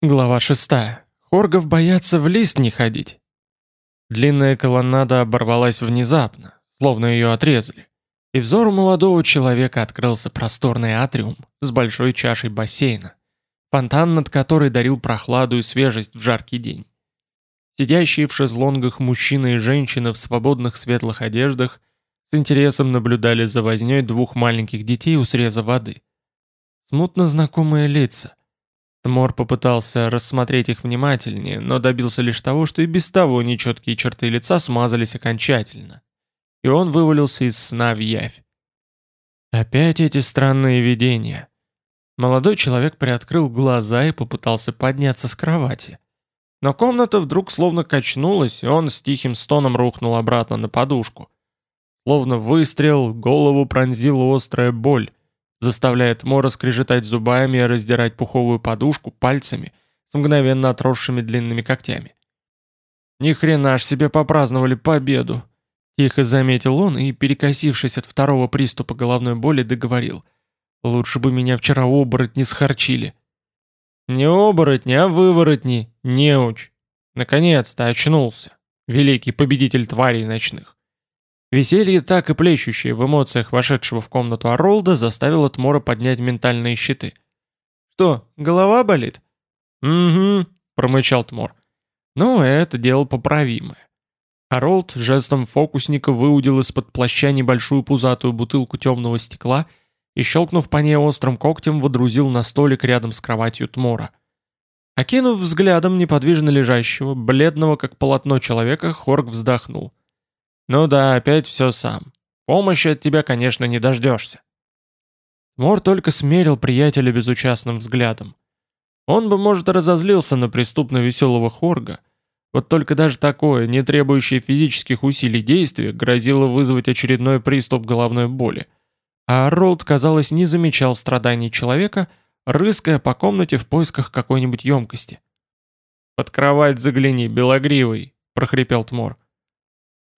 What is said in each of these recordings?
Глава 6. Хоргов боятся в лист не ходить. Длинная колоннада оборвалась внезапно, словно ее отрезали. И взору молодого человека открылся просторный атриум с большой чашей бассейна, фонтан над которой дарил прохладу и свежесть в жаркий день. Сидящие в шезлонгах мужчины и женщины в свободных светлых одеждах с интересом наблюдали за вознёй двух маленьких детей у среза воды. Смутно знакомые лица, Тмор попытался рассмотреть их внимательнее, но добился лишь того, что и без того нечеткие черты лица смазались окончательно. И он вывалился из сна в явь. Опять эти странные видения. Молодой человек приоткрыл глаза и попытался подняться с кровати. Но комната вдруг словно качнулась, и он с тихим стоном рухнул обратно на подушку. Словно выстрел, голову пронзила острая боль, заставляя Тмора скрежетать зубами и раздирать пуховую подушку пальцами с мгновенно отросшими длинными когтями. «Ни хрена ж себе попраздновали победу!» Тихо заметил он и, перекосившись от второго приступа головной боли, договорил. «Лучше бы меня вчера оборотни схарчили». «Не оборотни, а выворотни, неуч!» Наконец-то очнулся, великий победитель тварей ночных. Веселье, так и плещущее в эмоциях вошедшего в комнату Оролда, заставило Тмора поднять ментальные щиты. «Что, голова болит?» «Угу», — промычал Тмор. «Ну, это дело поправимое». Оролд жестом фокусника выудил из-под плаща небольшую пузатую бутылку темного стекла и, щелкнув по ней острым когтем, водрузил на столик рядом с кроватью Тмора. Окинув взглядом неподвижно лежащего, бледного как полотно человека, Хорг вздохнул. Ну да, опять все сам. Помощи от тебя, конечно, не дождешься. Мор только смерил приятеля безучастным взглядом. Он бы, может, разозлился на преступно веселого Хорга, вот только даже такое, не требующее физических усилий действие, грозило вызвать очередной приступ головной боли. А Ролд, казалось, не замечал страданий человека, рыская по комнате в поисках какой-нибудь емкости. «Под кровать загляни, белогривый!» — прохрипел Тмор.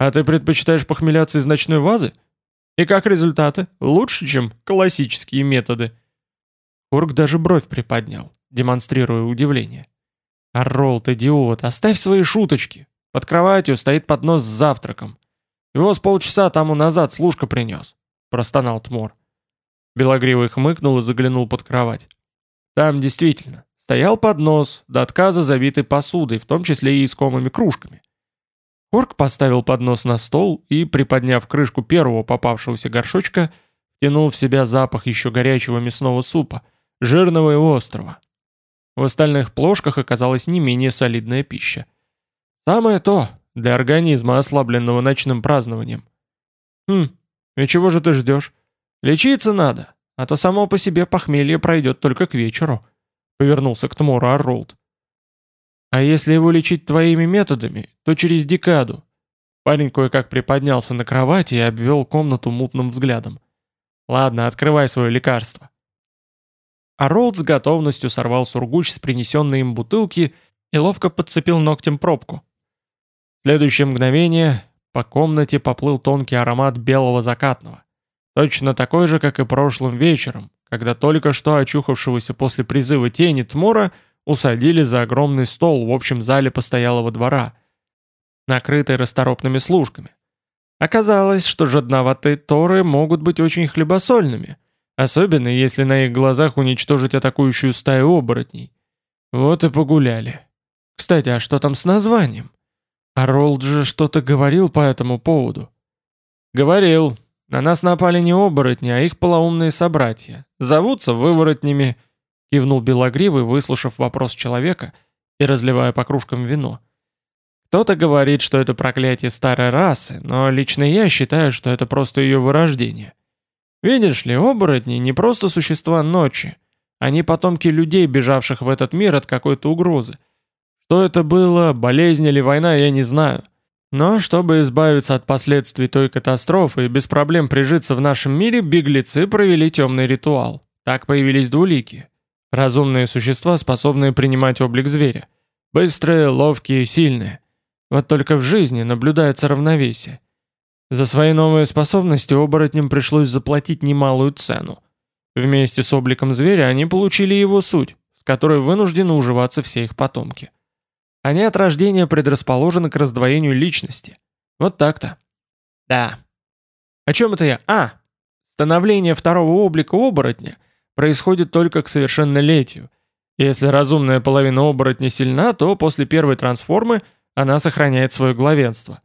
А ты предпочитаешь похмеляться из ночной вазы? И как результаты? Лучше, чем классические методы. Курк даже бровь приподнял, демонстрируя удивление. «Орол, ты идиот, оставь свои шуточки. Под кроватью стоит поднос с завтраком. Его с полчаса тому назад служка принес», — простонал Тмор. Белогривый хмыкнул и заглянул под кровать. Там действительно стоял поднос, до отказа забитый посудой, в том числе и искомыми кружками. Орк поставил поднос на стол и, приподняв крышку первого попавшегося горшочка, втянул в себя запах еще горячего мясного супа, жирного и острого. В остальных плошках оказалась не менее солидная пища. Самое то для организма, ослабленного ночным празднованием. «Хм, и чего же ты ждешь? Лечиться надо, а то само по себе похмелье пройдет только к вечеру», — повернулся к Тмору Арролд. А если его лечить твоими методами, то через декаду. Парень кое-как приподнялся на кровати и обвел комнату мутным взглядом. Ладно, открывай свое лекарство. А Ролд с готовностью сорвал сургуч с принесенной им бутылки и ловко подцепил ногтем пробку. В следующее мгновение по комнате поплыл тонкий аромат белого закатного. Точно такой же, как и прошлым вечером, когда только что очухавшегося после призыва тени Тмора – усадили за огромный стол в общем зале постоялого двора, накрытый расторопными служками. Оказалось, что жадноватые торы могут быть очень хлебосольными, особенно если на их глазах уничтожить атакующую стаю оборотней. Вот и погуляли. Кстати, а что там с названием? А Ролд же что-то говорил по этому поводу. Говорил. На нас напали не оборотни, а их полоумные собратья. Зовутся выворотнями Кивнул Белогривый, выслушав вопрос человека и разливая по кружкам вино. Кто-то говорит, что это проклятие старой расы, но лично я считаю, что это просто ее вырождение. Видишь ли, оборотни не просто существа ночи. Они потомки людей, бежавших в этот мир от какой-то угрозы. Что это было, болезнь или война, я не знаю. Но чтобы избавиться от последствий той катастрофы и без проблем прижиться в нашем мире, беглецы провели темный ритуал. Так появились двулики. Разумные существа, способные принимать облик зверя. Быстрые, ловкие, сильные. Вот только в жизни наблюдается равновесие. За свои новые способности оборотням пришлось заплатить немалую цену. Вместе с обликом зверя они получили его суть, с которой вынуждены уживаться все их потомки. Они от рождения предрасположены к раздвоению личности. Вот так-то. Да. О чем это я? А, становление второго облика оборотня происходит только к совершеннолетию. Если разумная половина оборотня сильна, то после первой трансформы она сохраняет свое главенство.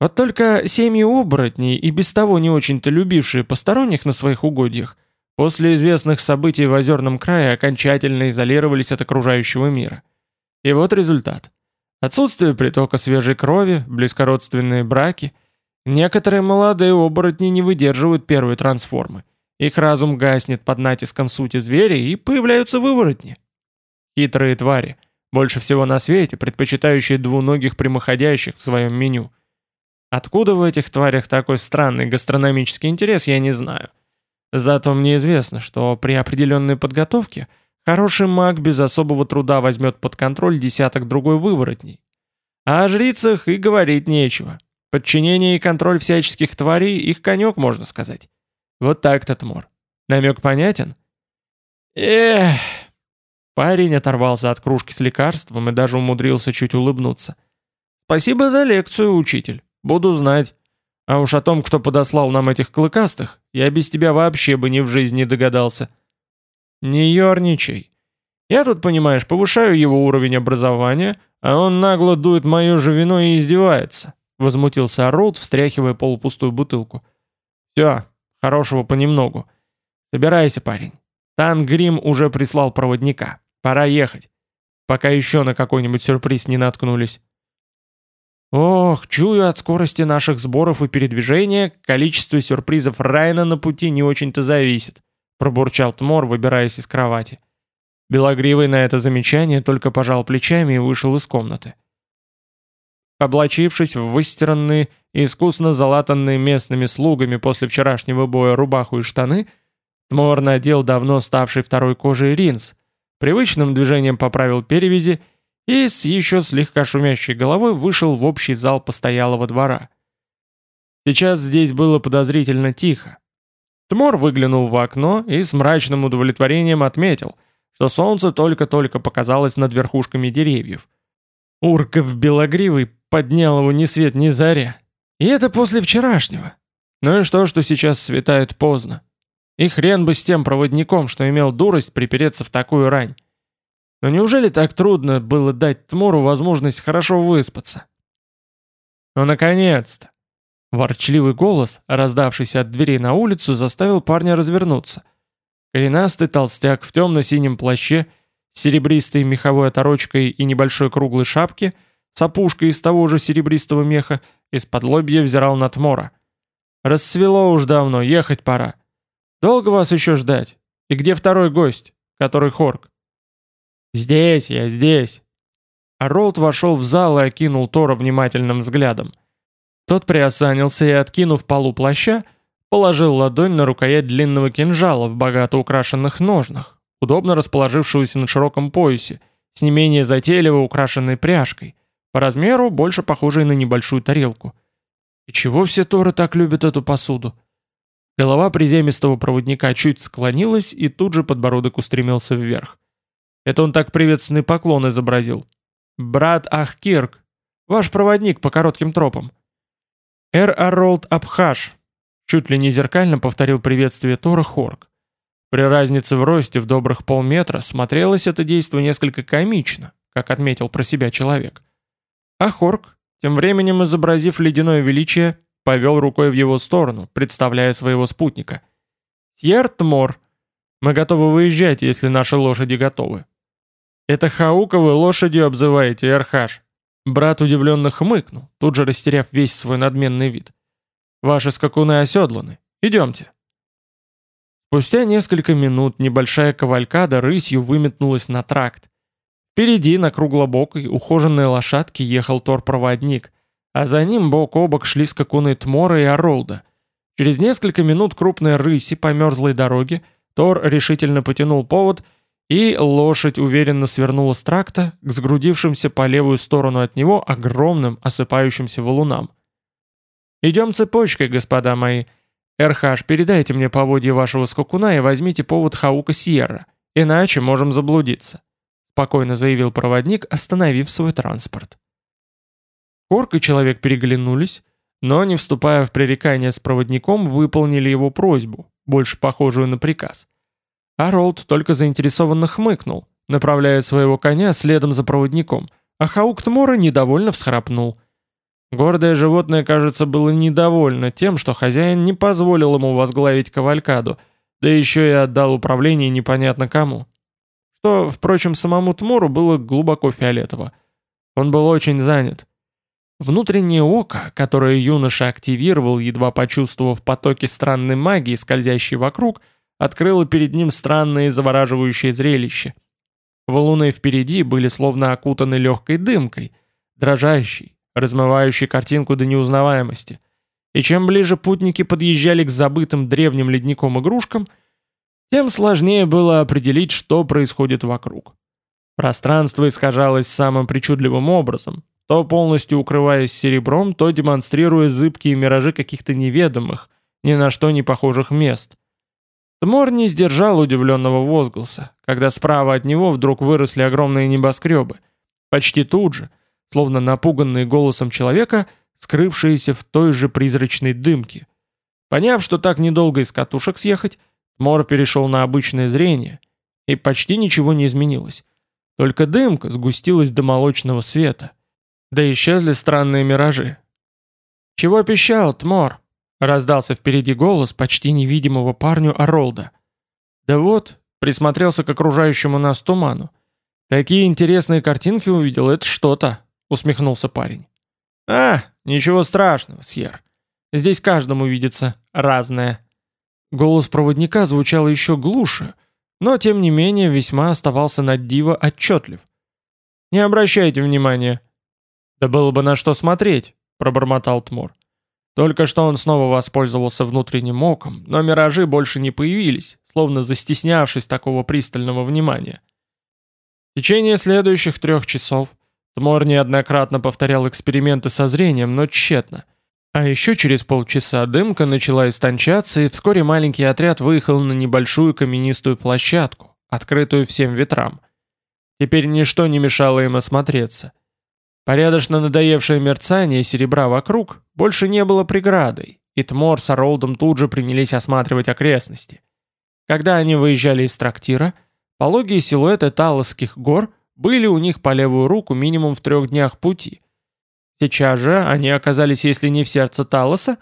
Вот только семьи оборотней и без того не очень-то любившие посторонних на своих угодьях, после известных событий в Озерном крае окончательно изолировались от окружающего мира. И вот результат. Отсутствие притока свежей крови, близкородственные браки. Некоторые молодые оборотни не выдерживают первой трансформы. Их разум гаснет под натиском сути зверя и появляются выворотни. Хитрые твари, больше всего на свете, предпочитающие двуногих прямоходящих в своем меню – Откуда в этих тварях такой странный гастрономический интерес, я не знаю. Зато мне известно, что при определенной подготовке хороший маг без особого труда возьмет под контроль десяток другой выворотней. А о жрицах и говорить нечего. Подчинение и контроль всяческих тварей — их конек, можно сказать. Вот так-то, Тмор. Намек понятен? Эх... Парень оторвался от кружки с лекарством и даже умудрился чуть улыбнуться. «Спасибо за лекцию, учитель. Буду знать. А уж о том, кто подослал нам этих клыкастых, я без тебя вообще бы ни в жизни догадался. Не ерничай. Я тут, понимаешь, повышаю его уровень образования, а он нагло дует мое же вино и издевается. Возмутился Оролд, встряхивая полупустую бутылку. Все, хорошего понемногу. Собирайся, парень. Тангрим уже прислал проводника. Пора ехать. Пока еще на какой-нибудь сюрприз не наткнулись. Ох, чую от скорости наших сборов и передвижения, количество сюрпризов Райна на пути не очень-то зависит, пробурчал Тмор, выбираясь из кровати. Белогривый на это замечание только пожал плечами и вышел из комнаты. Облачившись в выстиранные и искусно залатанные местными слугами после вчерашнего боя рубаху и штаны, Тмор надел давно ставший второй кожей ринс, привычным движением поправил перевязи и с еще слегка шумящей головой вышел в общий зал постоялого двора. Сейчас здесь было подозрительно тихо. Тмор выглянул в окно и с мрачным удовлетворением отметил, что солнце только-только показалось над верхушками деревьев. Урков белогривый поднял его ни свет ни заря. И это после вчерашнего. Ну и что, что сейчас светает поздно? И хрен бы с тем проводником, что имел дурость припереться в такую рань. Но неужели так трудно было дать Тмору возможность хорошо выспаться? Ну, наконец-то! Ворчливый голос, раздавшийся от дверей на улицу, заставил парня развернуться. Коренастый толстяк в темно-синем плаще, с серебристой меховой оторочкой и небольшой круглой шапке, с опушкой из того же серебристого меха, из-под лобья взирал на Тмора. «Рассвело уж давно, ехать пора. Долго вас еще ждать? И где второй гость, который Хорк?» «Здесь я, здесь!» А Ролд вошел в зал и окинул Тора внимательным взглядом. Тот приосанился и, откинув полу плаща, положил ладонь на рукоять длинного кинжала в богато украшенных ножнах, удобно расположившегося на широком поясе, с не менее затейливо украшенной пряжкой, по размеру больше похожей на небольшую тарелку. И чего все Торы так любят эту посуду? Голова приземистого проводника чуть склонилась, и тут же подбородок устремился вверх. Это он так приветственный поклон изобразил. «Брат Ахкирк, ваш проводник по коротким тропам». «Эр Аролд Абхаш», чуть ли не зеркально повторил приветствие Тора Хорк. При разнице в росте в добрых полметра смотрелось это действо несколько комично, как отметил про себя человек. А Хорк, тем временем изобразив ледяное величие, повел рукой в его сторону, представляя своего спутника. «Сьертмор, мы готовы выезжать, если наши лошади готовы. «Это Хаука вы лошадью обзываете, Эрхаш?» Брат удивленно хмыкнул, тут же растеряв весь свой надменный вид. «Ваши скакуны оседланы. Идемте». Спустя несколько минут небольшая кавалькада рысью выметнулась на тракт. Впереди на круглобокой ухоженной лошадке ехал Тор-проводник, а за ним бок о бок шли скакуны Тмора и Оролда. Через несколько минут крупной рыси по мерзлой дороге Тор решительно потянул повод — и лошадь уверенно свернула с тракта к сгрудившимся по левую сторону от него огромным осыпающимся валунам. «Идем цепочкой, господа мои. Эрхаш, передайте мне поводье вашего скакуна и возьмите повод Хаука Сьерра. Иначе можем заблудиться», — спокойно заявил проводник, остановив свой транспорт. Корк и человек переглянулись, но, не вступая в пререкание с проводником, выполнили его просьбу, больше похожую на приказ. А Ролд только заинтересованно хмыкнул, направляя своего коня следом за проводником, а Хаук Тмора недовольно всхрапнул. Гордое животное, кажется, было недовольно тем, что хозяин не позволил ему возглавить кавалькаду, да еще и отдал управление непонятно кому. Что, впрочем, самому Тмору было глубоко фиолетово. Он был очень занят. Внутреннее око, которое юноша активировал, едва почувствовав потоки странной магии, скользящей вокруг, открыло перед ним странное и завораживающее зрелище. Валуны впереди были словно окутаны легкой дымкой, дрожащей, размывающей картинку до неузнаваемости. И чем ближе путники подъезжали к забытым древним ледником-игрушкам, тем сложнее было определить, что происходит вокруг. Пространство искажалось самым причудливым образом, то полностью укрываясь серебром, то демонстрируя зыбкие миражи каких-то неведомых, ни на что не похожих мест. Тмор не сдержал удивленного возгласа, когда справа от него вдруг выросли огромные небоскребы, почти тут же, словно напуганные голосом человека, скрывшиеся в той же призрачной дымке. Поняв, что так недолго из катушек съехать, Тмор перешел на обычное зрение, и почти ничего не изменилось. Только дымка сгустилась до молочного света. Да исчезли странные миражи. «Чего пищал, Тмор?» — раздался впереди голос почти невидимого парню Оролда. «Да вот», — присмотрелся к окружающему нас туману. «Такие интересные картинки увидел, это что-то», — усмехнулся парень. «А, ничего страшного, Сьер. Здесь каждому видится разное». Голос проводника звучал еще глуше, но тем не менее весьма оставался над диво отчетлив. «Не обращайте внимания», «Да было бы на что смотреть», — пробормотал Тмор. Только что он снова воспользовался внутренним оком, но миражи больше не появились, словно застеснявшись такого пристального внимания. В течение следующих трех часов Тмор неоднократно повторял эксперименты со зрением, но тщетно. А еще через полчаса дымка начала истончаться, и вскоре маленький отряд выехал на небольшую каменистую площадку, открытую всем ветрам. Теперь ничто не мешало им осмотреться. Порядочно надоевшее мерцание серебра вокруг больше не было преградой, и Тмор с Оролдом тут же принялись осматривать окрестности. Когда они выезжали из трактира, пологие силуэты Талосских гор были у них по левую руку минимум в трех днях пути. Сейчас же они оказались, если не в сердце Талоса,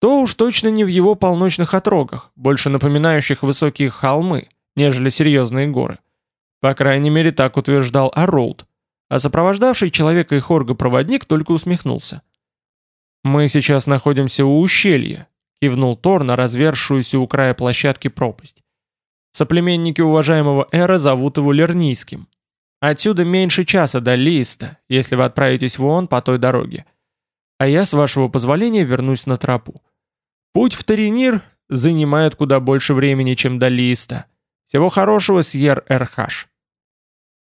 то уж точно не в его полночных отрогах, больше напоминающих высокие холмы, нежели серьезные горы. По крайней мере, так утверждал Оролд, а сопровождавший человека и Хорга проводник только усмехнулся. «Мы сейчас находимся у ущелья», — кивнул Тор на развершуюся у края площадки пропасть. «Соплеменники уважаемого Эра зовут его Лернийским. Отсюда меньше часа до Листа, если вы отправитесь вон по той дороге. А я, с вашего позволения, вернусь на тропу. Путь в Таринир занимает куда больше времени, чем до Листа. Всего хорошего, Сьер Эрхаш».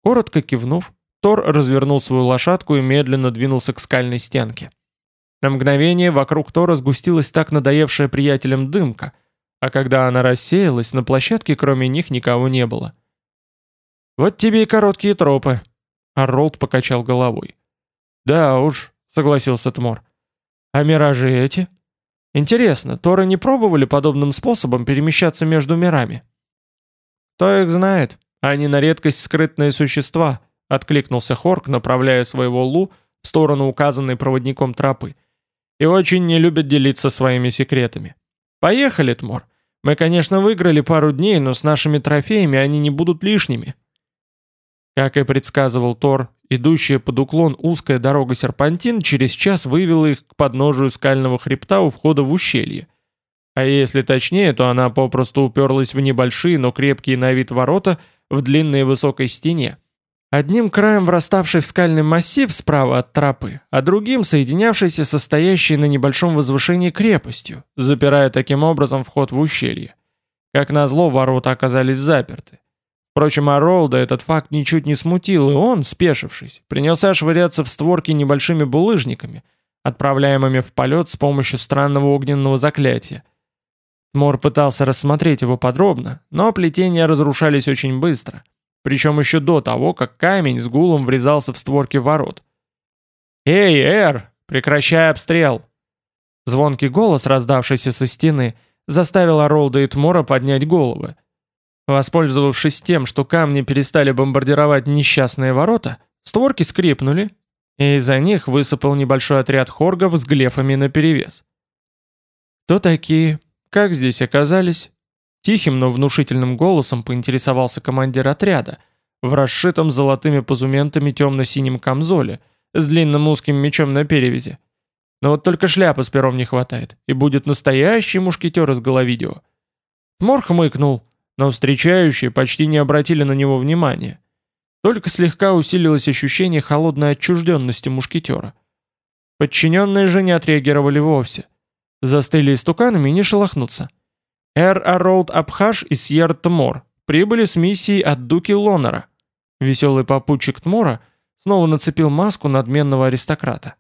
Коротко кивнув, Тор развернул свою лошадку и медленно двинулся к скальной стенке. На мгновение вокруг Тора сгустилась так надоевшая приятелям дымка, а когда она рассеялась, на площадке кроме них никого не было. «Вот тебе и короткие тропы», — Арролд покачал головой. «Да уж», — согласился Тмор. «А миражи эти?» «Интересно, Торы не пробовали подобным способом перемещаться между мирами?» «Кто их знает? Они на редкость скрытные существа», — откликнулся Хорк, направляя своего Лу в сторону указанной проводником тропы. «И очень не любят делиться своими секретами. Поехали, Тмор. Мы, конечно, выиграли пару дней, но с нашими трофеями они не будут лишними». Как и предсказывал Тор, идущая под уклон узкая дорога серпантин через час вывела их к подножию скального хребта у входа в ущелье. А если точнее, то она попросту уперлась в небольшие, но крепкие на вид ворота в длинной высокой стене одним краем враставший в скальный массив справа от тропы, а другим соединявшийся состоящей на небольшом возвышении крепостью, запирая таким образом вход в ущелье. Как назло, ворота оказались заперты. Впрочем, Аролда этот факт ничуть не смутил, и он, спешившись, принялся швыряться в створки небольшими булыжниками, отправляемыми в полет с помощью странного огненного заклятия. Тмор пытался рассмотреть его подробно, но плетения разрушались очень быстро, причем еще до того, как камень с гулом врезался в створки ворот. «Эй, Эр, прекращай обстрел!» Звонкий голос, раздавшийся со стены, заставил Оролда и Тмора поднять головы. Воспользовавшись тем, что камни перестали бомбардировать несчастные ворота, створки скрипнули, и из-за них высыпал небольшой отряд хоргов с глефами наперевес. «Кто такие? Как здесь оказались?» Тихим, но внушительным голосом поинтересовался командир отряда, в расшитом золотыми позументами темно-синем камзоле, с длинным узким мечом на перевязи. Но вот только шляпы с пером не хватает, и будет настоящий мушкетер из головидео. Тмор хмыкнул, но встречающие почти не обратили на него внимания. Только слегка усилилось ощущение холодной отчужденности мушкетера. Подчиненные же не отреагировали вовсе. Застыли истуканами и не шелохнуться. Эр Аролд Абхаш и Сьер Тмор прибыли с миссией от Дуки Лонера. Веселый попутчик Тмора снова нацепил маску надменного аристократа.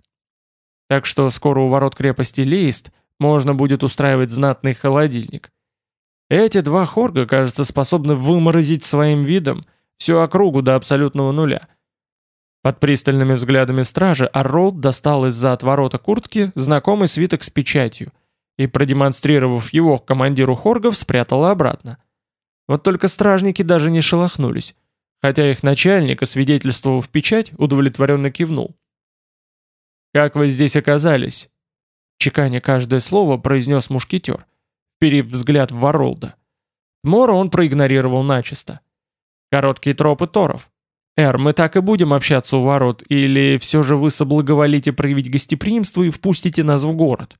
Так что скоро у ворот крепости Лейст можно будет устраивать знатный холодильник. Эти два хорга, кажется, способны выморозить своим видом всю округу до абсолютного нуля. Под пристальными взглядами стражи Арролд достал из-за отворота куртки знакомый свиток с печатью и, продемонстрировав его командиру хоргов, спрятал обратно. Вот только стражники даже не шелохнулись, хотя их начальник, освидетельствовав печать, удовлетворенно кивнул. «Как вы здесь оказались?» Чеканя каждое слово произнес мушкетер, вперив взгляд в Воролда. Мора он проигнорировал начисто. Короткие тропы Торов. «Эр, мы так и будем общаться у ворот, или все же вы соблаговолите проявить гостеприимство и впустите нас в город?»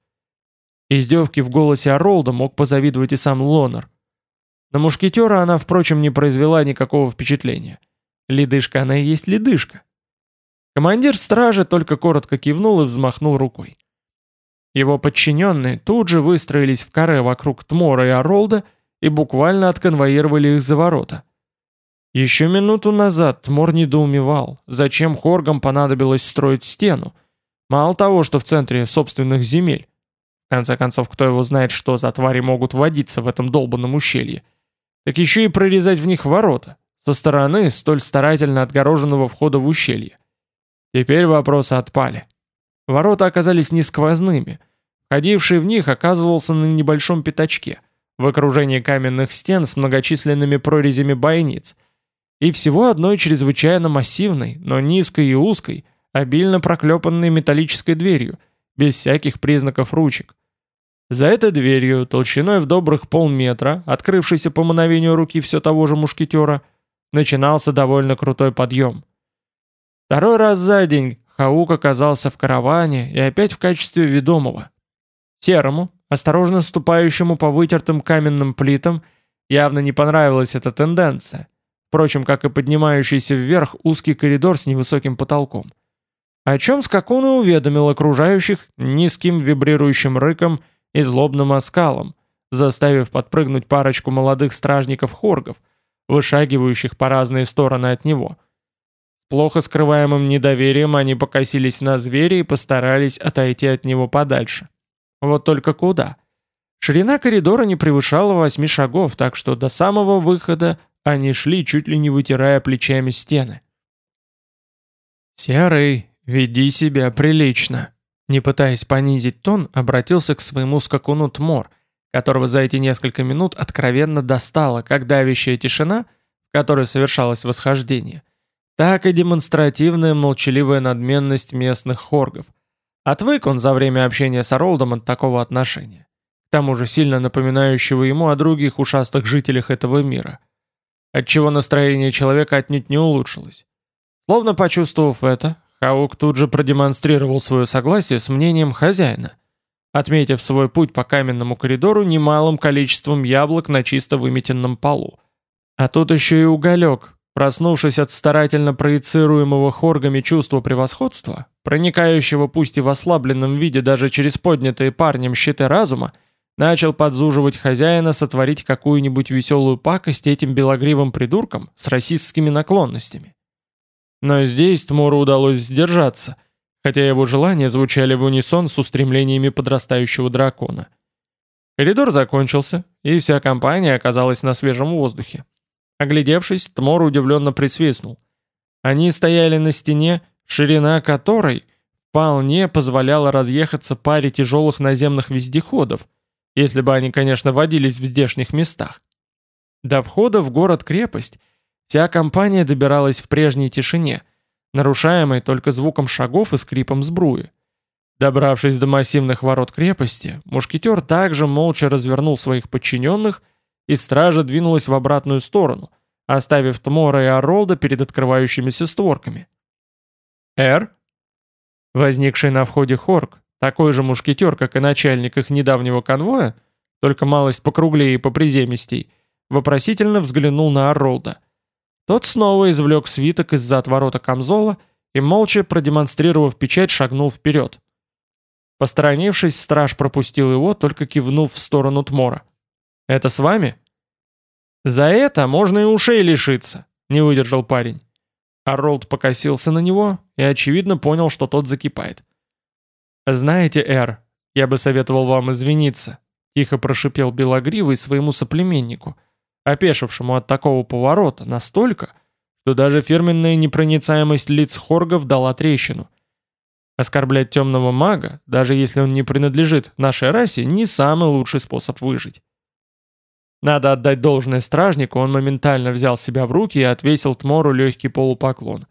Издевки в голосе Оролда мог позавидовать и сам Лонер. На мушкетера она, впрочем, не произвела никакого впечатления. Ледышка она и есть ледышка. Командир стражи только коротко кивнул и взмахнул рукой. Его подчиненные тут же выстроились в каре вокруг Тмора и Оролда и буквально отконвоировали их за ворота. Еще минуту назад Тмор недоумевал, зачем Хоргам понадобилось строить стену. Мало того, что в центре собственных земель. В конце концов, кто его знает, что за твари могут водиться в этом долбанном ущелье. Так еще и прорезать в них ворота, со стороны столь старательно отгороженного входа в ущелье. Теперь вопросы отпали. Ворота оказались не сквозными. Входивший в них оказывался на небольшом пятачке, в окружении каменных стен с многочисленными прорезями бойниц – и всего одной чрезвычайно массивной, но низкой и узкой, обильно проклепанной металлической дверью, без всяких признаков ручек. За этой дверью, толщиной в добрых полметра, открывшейся по мановению руки все того же мушкетера, начинался довольно крутой подъем. Второй раз за день Хаук оказался в караване и опять в качестве ведомого. Серому, осторожно ступающему по вытертым каменным плитам, явно не понравилась эта тенденция – впрочем, как и поднимающийся вверх узкий коридор с невысоким потолком. О чем Скакун и уведомил окружающих низким вибрирующим рыком и злобным оскалом, заставив подпрыгнуть парочку молодых стражников-хоргов, вышагивающих по разные стороны от него. Плохо скрываемым недоверием они покосились на зверя и постарались отойти от него подальше. Вот только куда? Ширина коридора не превышала восьми шагов, так что до самого выхода они шли, чуть ли не вытирая плечами стены. «Серый, веди себя прилично», не пытаясь понизить тон, обратился к своему скакуну Тмор, которого за эти несколько минут откровенно достала как давящая тишина, в которой совершалось восхождение, так и демонстративная молчаливая надменность местных хоргов. Отвык он за время общения с Оролдом от такого отношения, к тому же сильно напоминающего ему о других ушастых жителях этого мира – отчего настроение человека отнюдь не улучшилось. Словно почувствовав это, Хаук тут же продемонстрировал свое согласие с мнением хозяина, отметив свой путь по каменному коридору немалым количеством яблок на чисто выметенном полу. А тут еще и уголек, проснувшись от старательно проецируемого хоргами чувства превосходства, проникающего пусть и в ослабленном виде даже через поднятые парнем щиты разума, Начал подзуживать хозяина сотворить какую-нибудь веселую пакость этим белогривым придуркам с расистскими наклонностями. Но здесь Тмору удалось сдержаться, хотя его желания звучали в унисон с устремлениями подрастающего дракона. Коридор закончился, и вся компания оказалась на свежем воздухе. Оглядевшись, Тмор удивленно присвистнул. Они стояли на стене, ширина которой вполне позволяла разъехаться паре тяжелых наземных вездеходов, если бы они, конечно, водились в здешних местах. До входа в город-крепость вся компания добиралась в прежней тишине, нарушаемой только звуком шагов и скрипом сбруи. Добравшись до массивных ворот крепости, мушкетер также молча развернул своих подчиненных, и стража двинулась в обратную сторону, оставив Тмора и Оролда перед открывающимися створками. «Эр?» Возникший на входе Хорк, такой же мушкетер, как и начальник их недавнего конвоя, только малость покруглее и поприземистей, вопросительно взглянул на Оролда. Тот снова извлек свиток из-за отворота камзола и, молча продемонстрировав печать, шагнул вперед. Посторонившись, страж пропустил его, только кивнув в сторону Тмора. «Это с вами?» «За это можно и ушей лишиться», — не выдержал парень. Арролд покосился на него и, очевидно, понял, что тот закипает. «Знаете, Эр, я бы советовал вам извиниться», — тихо прошипел Белогривый своему соплеменнику, опешившему от такого поворота настолько, что даже фирменная непроницаемость лиц хоргов дала трещину. Оскорблять темного мага, даже если он не принадлежит нашей расе, не самый лучший способ выжить. Надо отдать должное стражнику, он моментально взял себя в руки и отвесил Тмору легкий полупоклон.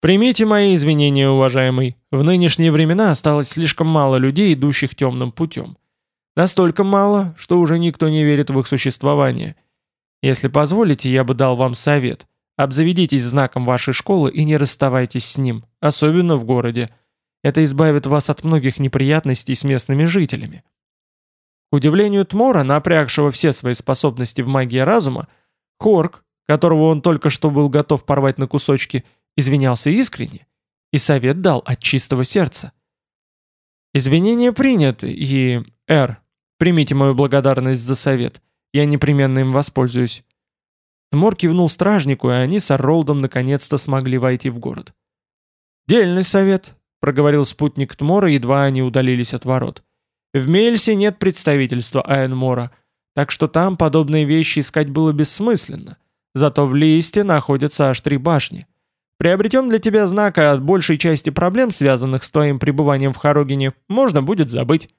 «Примите мои извинения, уважаемый. В нынешние времена осталось слишком мало людей, идущих темным путем. Настолько мало, что уже никто не верит в их существование. Если позволите, я бы дал вам совет. Обзаведитесь знаком вашей школы и не расставайтесь с ним, особенно в городе. Это избавит вас от многих неприятностей с местными жителями». К удивлению Тмора, напрягшего все свои способности в магии разума, Хорк, которого он только что был готов порвать на кусочки, извинялся искренне и совет дал от чистого сердца. «Извинения приняты, и... Эр, примите мою благодарность за совет. Я непременно им воспользуюсь». Тмор кивнул стражнику, и они с Орролдом наконец-то смогли войти в город. «Дельный совет», — проговорил спутник Тмора, едва они удалились от ворот. В Мельсе нет представительства Айенмора, так что там подобные вещи искать было бессмысленно. Зато в Листе находятся аж три башни. Приобретем для тебя знак, от большей части проблем, связанных с твоим пребыванием в Хорогине, можно будет забыть.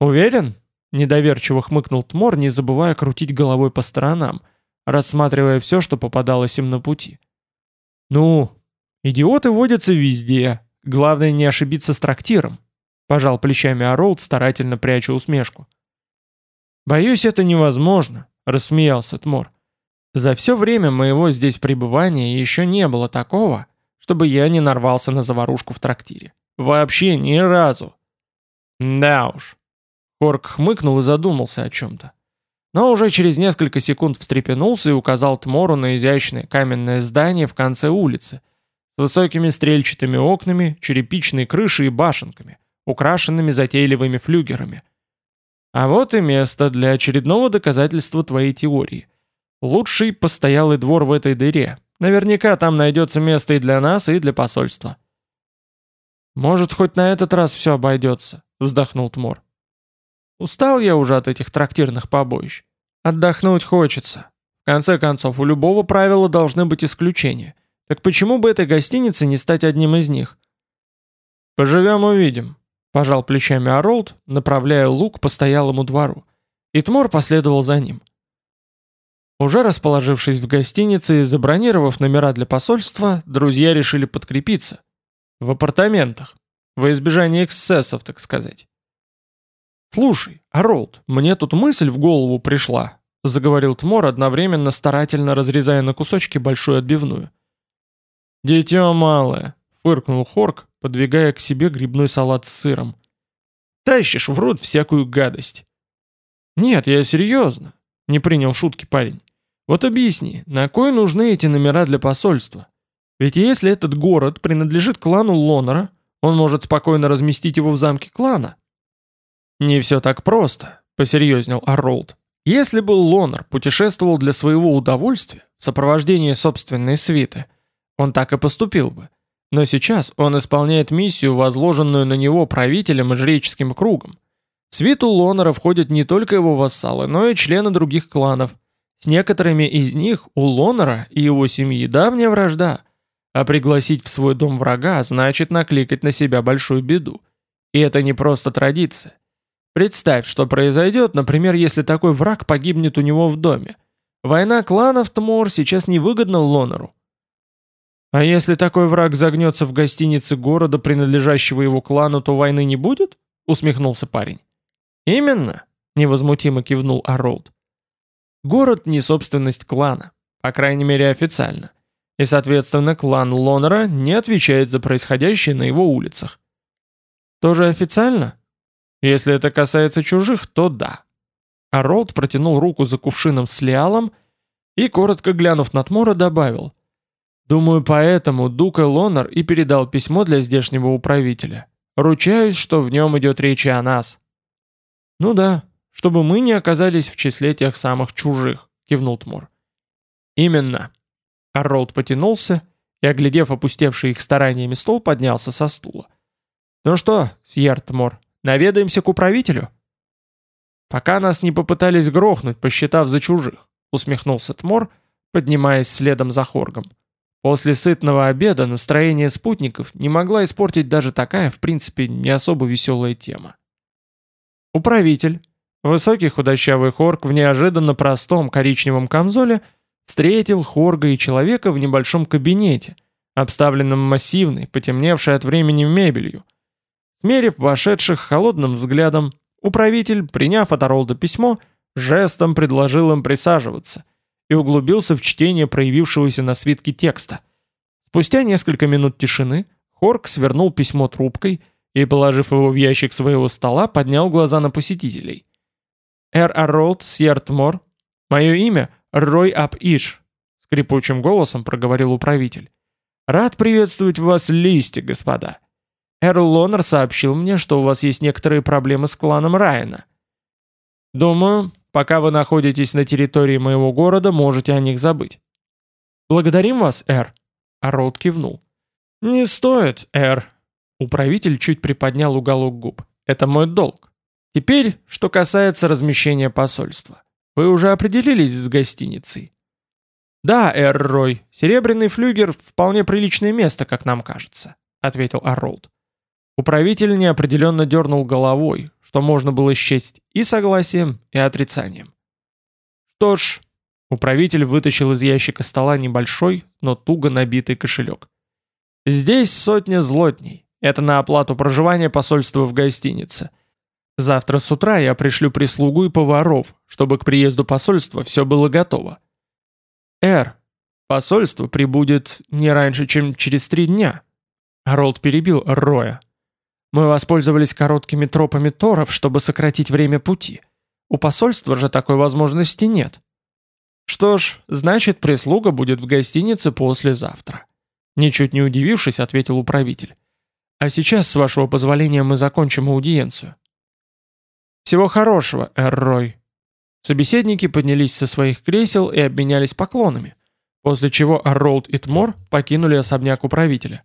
Уверен? Недоверчиво хмыкнул Тмор, не забывая крутить головой по сторонам, рассматривая все, что попадалось им на пути. Ну, идиоты водятся везде. Главное не ошибиться с трактиром. Пожал плечами Оролд, старательно пряча усмешку. «Боюсь, это невозможно», — рассмеялся Тмор. «За все время моего здесь пребывания еще не было такого, чтобы я не нарвался на заварушку в трактире. Вообще ни разу». «Да уж». Хорк хмыкнул и задумался о чем-то. Но уже через несколько секунд встрепенулся и указал Тмору на изящное каменное здание в конце улицы с высокими стрельчатыми окнами, черепичной крышей и башенками, украшенными затейливыми флюгерами. А вот и место для очередного доказательства твоей теории. Лучший постоялый двор в этой дыре. Наверняка там найдется место и для нас, и для посольства. «Может, хоть на этот раз все обойдется», — вздохнул Тмор. «Устал я уже от этих трактирных побоищ. Отдохнуть хочется. В конце концов, у любого правила должны быть исключения. Так почему бы этой гостинице не стать одним из них?» «Поживем увидим», Пожал плечами Оролд, направляя лук по стоялому двору. И Тмор последовал за ним. Уже расположившись в гостинице и забронировав номера для посольства, друзья решили подкрепиться. В апартаментах. Во избежание эксцессов, так сказать. «Слушай, Оролд, мне тут мысль в голову пришла», заговорил Тмор, одновременно старательно разрезая на кусочки большую отбивную. «Дитё малое», — фыркнул Хорк, подвигая к себе грибной салат с сыром. «Тащишь в рот всякую гадость». «Нет, я серьезно», — не принял шутки парень. «Вот объясни, на кой нужны эти номера для посольства? Ведь если этот город принадлежит клану Лонера, он может спокойно разместить его в замке клана». «Не все так просто», — посерьезнел Арролд. «Если бы Лонер путешествовал для своего удовольствия, в сопровождении собственной свиты, он так и поступил бы. Но сейчас он исполняет миссию, возложенную на него правителем и жреческим кругом. В свиту Лонора входят не только его вассалы, но и члены других кланов. С некоторыми из них у Лонора и его семьи давняя вражда, а пригласить в свой дом врага значит накликать на себя большую беду. И это не просто традиция. Представь, что произойдет, например, если такой враг погибнет у него в доме. Война кланов Тмор сейчас невыгодна Лонору. А если такой враг загнется в гостинице города, принадлежащего его клану, то войны не будет? Усмехнулся парень. Именно, невозмутимо кивнул Аролд. Город не собственность клана, по крайней мере официально. И, соответственно, клан Лонера не отвечает за происходящее на его улицах. Тоже официально? Если это касается чужих, то да. Аролд протянул руку за кувшином с лиалом и, коротко глянув на Тмора, добавил. Думаю, поэтому Дука Лонер и передал письмо для здешнего управителя. Ручаюсь, что в нем идет речь о нас. Ну да, чтобы мы не оказались в числе тех самых чужих, кивнул Тмор. Именно. Арролд потянулся и, оглядев опустевший их стараниями стол, поднялся со стула. «Ну что, Сьер Тмор, наведаемся к управителю?» «Пока нас не попытались грохнуть, посчитав за чужих», усмехнулся Тмор, поднимаясь следом за Хоргом. После сытного обеда настроение спутников не могла испортить даже такая, в принципе, не особо веселая тема. Управитель, высокий худощавый Хорг в неожиданно простом коричневом камзоле, встретил Хорга и человека в небольшом кабинете, обставленном массивной, потемневшей от времени мебелью. Смерив вошедших холодным взглядом, управитель, приняв от Оролда письмо, жестом предложил им присаживаться и углубился в чтение проявившегося на свитке текста. Спустя несколько минут тишины Хорк свернул письмо трубкой и, положив его в ящик своего стола, поднял глаза на посетителей. «Эр Аролд Сьертмор, мое имя Рой Ап-Иш», — скрипучим голосом проговорил управитель. «Рад приветствовать вас в Листе, господа. Эрл Лонер сообщил мне, что у вас есть некоторые проблемы с кланом Райана. Думаю, пока вы находитесь на территории моего города, можете о них забыть». «Благодарим вас, Эр», — Аролд кивнул. «Не стоит, Эр». Управитель чуть приподнял уголок губ. «Это мой долг. Теперь, что касается размещения посольства. Вы уже определились с гостиницей?» «Да, Эр Рой, Серебряный флюгер — вполне приличное место, как нам кажется», — ответил Арролд. Управитель неопределенно дернул головой, что можно было счесть и согласием, и отрицанием. «Что ж...» — управитель вытащил из ящика стола небольшой, но туго набитый кошелек. «Здесь сотня злотней. Это на оплату проживания посольства в гостинице. Завтра с утра я пришлю прислугу и поваров, чтобы к приезду посольства все было готово. Эр, посольство прибудет не раньше, чем через три дня. Ролд перебил Роя. Мы воспользовались короткими тропами Торов, чтобы сократить время пути. У посольства же такой возможности нет. Что ж, значит, прислуга будет в гостинице послезавтра. Ничуть не удивившись, ответил управитель. А сейчас, с вашего позволения, мы закончим аудиенцию. «Всего хорошего, Эр-Рой». Собеседники поднялись со своих кресел и обменялись поклонами, после чего Арролд и Тмор покинули особняк управителя.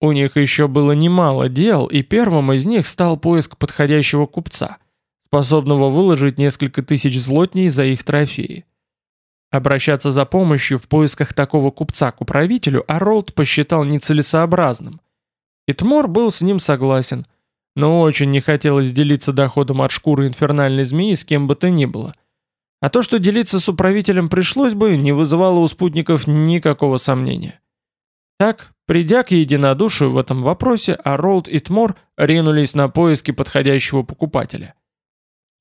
У них еще было немало дел, и первым из них стал поиск подходящего купца, способного выложить несколько тысяч злотней за их трофеи. Обращаться за помощью в поисках такого купца к управителю Арролд посчитал нецелесообразным. И Тмор был с ним согласен – но очень не хотелось делиться доходом от шкуры инфернальной змеи с кем бы то ни было. А то, что делиться с управителем пришлось бы, не вызывало у спутников никакого сомнения. Так, придя к единодушию в этом вопросе, Аролд и Тмор ринулись на поиски подходящего покупателя.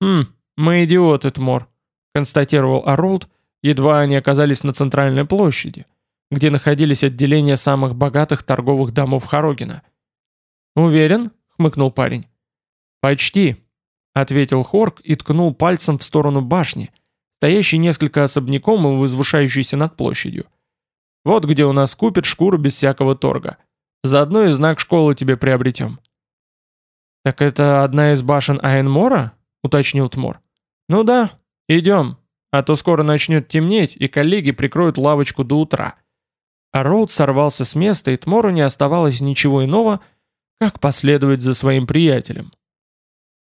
«Хм, мы идиоты, Тмор», — констатировал Аролд, едва они оказались на центральной площади, где находились отделения самых богатых торговых домов Хорогина. «Уверен?» хмыкнул парень. «Почти», — ответил Хорк и ткнул пальцем в сторону башни, стоящей несколько особняком и возвышающейся над площадью. «Вот где у нас купят шкуру без всякого торга. Заодно и знак школы тебе приобретем». «Так это одна из башен Айнмора?» — уточнил Тмор. «Ну да, идем, а то скоро начнет темнеть, и коллеги прикроют лавочку до утра». А Роуд сорвался с места, и Тмору не оставалось ничего иного, — как последовать за своим приятелем?